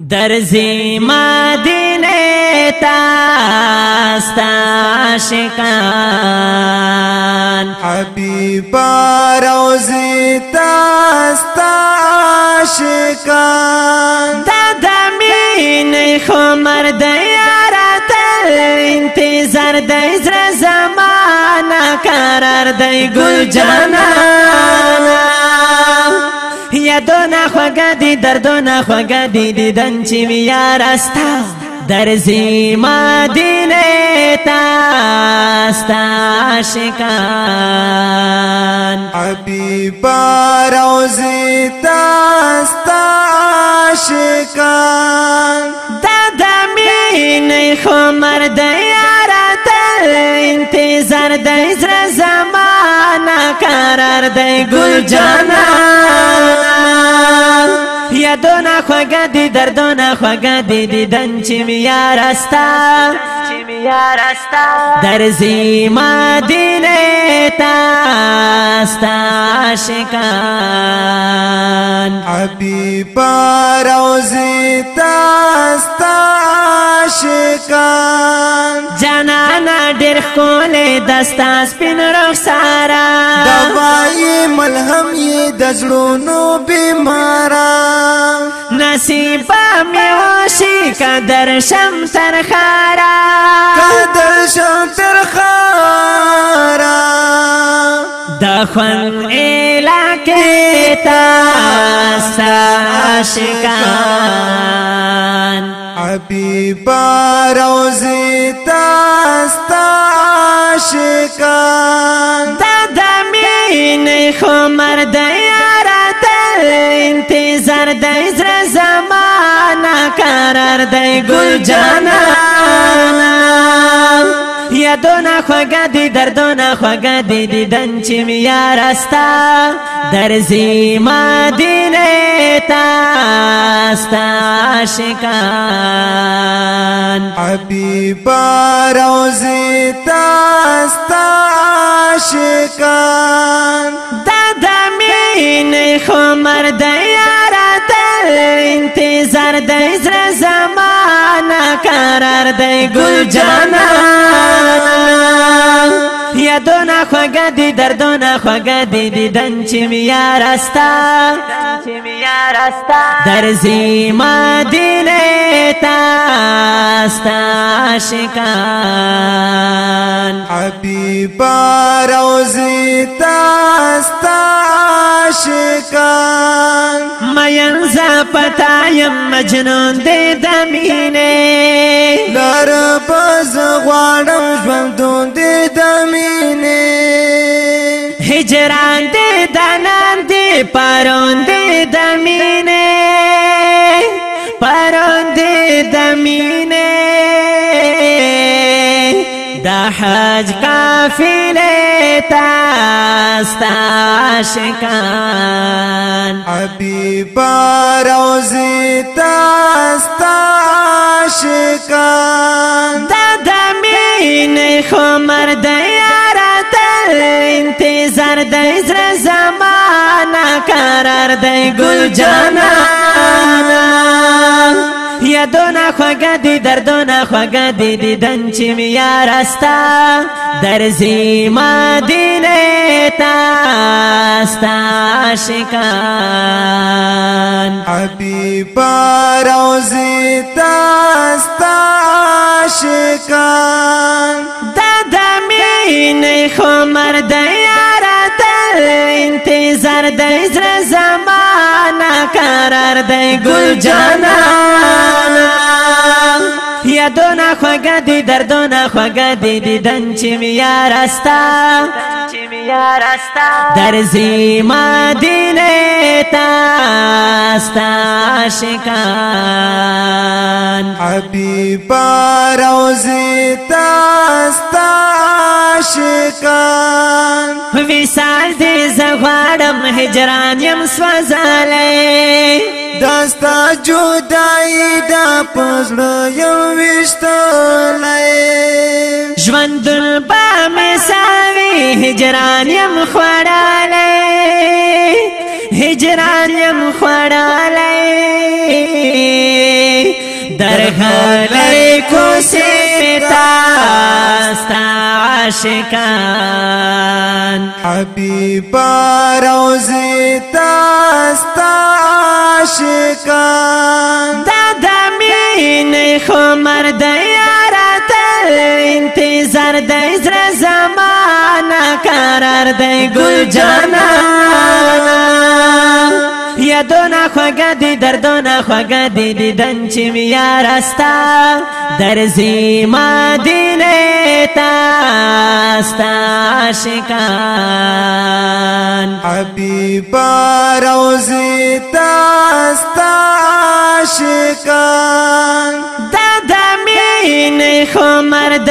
درځي مدینه تا استاشکان حبیب روزي تا استاشکان د دمین خمر د یار تل انتظار د زر زمانہ قرار دی ګل جانان یادونه خوګه دي دردونه خوګه دي دیدن چې یار استا درځي مدینه تا استا عاشقان حبیبا روزي تا استا عاشقان دادا مینه خو مرد یار تل انتظار د زړه زمانہ قرار دی ګل جانا یادونه خوګه دي دردونه خوګه دي دیدن چې می یار استا چې می یار استا درځي ما دینه تا استا عاشقان حبیب روزي تا استا عاشقان ډېر خولې دستا سپین رخسارا دوای ملهم یې د زړونو بیمارا نصیب مې واشي قدر شم تر خارا قدر شم تر خارا د خوان علاقې تا عاشقان حبیبا روزی تا ستا عاشقان دا دمی نه خو مرد یارا تل انتظار د زر زمانہ قرار دی گل جانا یادونه خوګه دي دردونه خوګه دي دیدن چې می یار استا درځي مدینه تا استا عاشقان حبیبا روزي تا استا عاشقان دادا مين خو مرد یار تل انتظار د زړه زمان قرار دی گل جانا یادونه خوګه دی دردونه خوګه دی دیدن چې میا راستا درځي ما دینه تاستا عاشقان حبیبا روزی تاستا عاشقان مینځه پتا یم مجنون دې د مینه لار پس غواړم ژوند دې د مینې هجران دې د نن دې پرون دې د مینې پرون دې د مینې د حج قافله تاستا عاشقان حبیب روزي تاستا عاشقان دا د مینې خو مرد یاره تل انتظار د زړه زمانہ قرار دی ګل جانا یادونه خوګه دي دردونه خوګه دي دیدن چې میا راستا درځي مدینه تا استا عاشقان حبیب روزی تا عاشقان دا د مینې خو مرد یاره تر انتظار د زړه زمانہ قرار دی ګل جانان یادونه خوګه دي دردونه خوګه دي دیدن چې میا راستا لارستا درځي مدینه تا ستا شکان حبیب روزي تا ستا شکان وسال دې زغړم هجران يم سوزاله داستا جدای دا پزړ یو هجران يم خړاله هجران يم خړاله درغلې کوسه تا ستا عاشقان حبيب روزي تا ستا عاشقان دادا مين خمر د یار تل انتظار دی سر دی گل جانا یادونه خوږه دي دردونه خوږه دي دیدن چې مې یاره ستا درځي مدینې ته ستا عاشقان حبیبه روضې ته ستا عاشقان دا د مینې خو مرد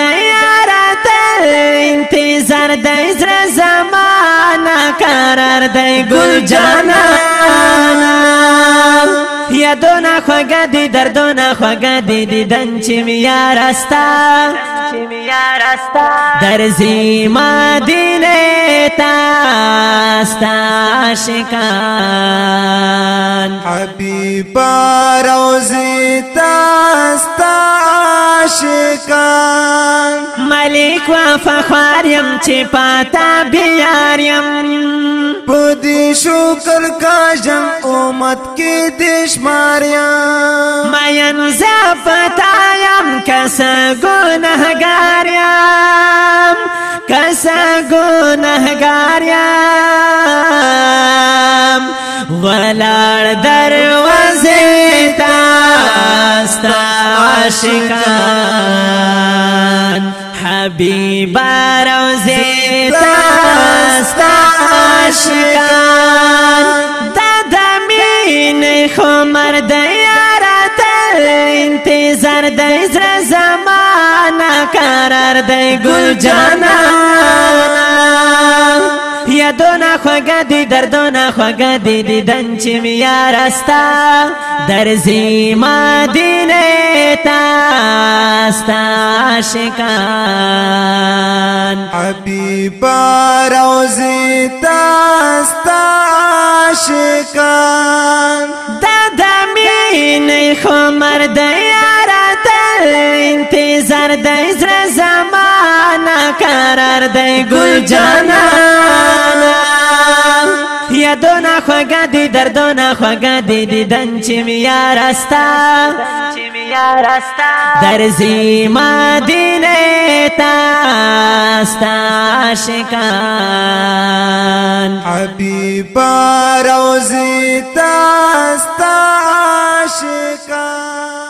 قرار دای زر زمانہ قرار دای گل جانا یادونه خوګه دي دردونه خوګه دي دیدن چې میا راستا چې میا راستا درځي مدینه تاستا عاشقان حبیب روزي تاستا ملک و فخار يم چې پاتا بیار يم پدې شکر کا جن امت کې دشمار يم مېن زپتا يم کس ګنهګار يم کس ګنهګار يم ولاړ دروازه تا استا عاشقان حبیبا روزی تاستا عشقان دادا مین خمر دیارت انتظار دیزر زمانا قرار دی گل جانا یادونه خوګه دي دردونه خوګه دي دیدن چې میا راستا درځي مدینه تا ستا عاشقان حبیب روزي تا ستا عاشقان دادا مين خو مرد یار تل انتظار د زړه زمانہ قرار دی ګل جانا خوګه دي دردونه خوګه دي دیدن چې میا راستا چې میا راستا درځي مدینه تا استا عاشقان حبیب روزي تا استا عاشقان